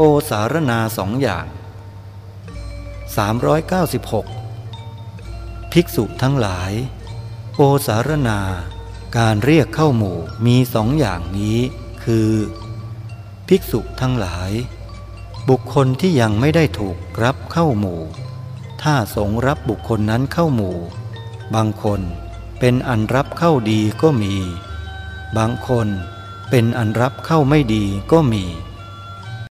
โอสารนาสองอย่าง 396 ภิกษุทั้งหลาย โอสารนาการเรียกเข้าหมู่มีสองอย่างนี้ คือ ภิกษุทั้งหลาย บุคคลที่ยังไม่ได้ถูกรับเข้าหมู่ ถ้าสงรับบุคคลนั้นเข้าหมู่ บางคนเป็นอันรับเข้าดีก็มี บางคนเป็นอันรับเข้าไม่ดีก็มี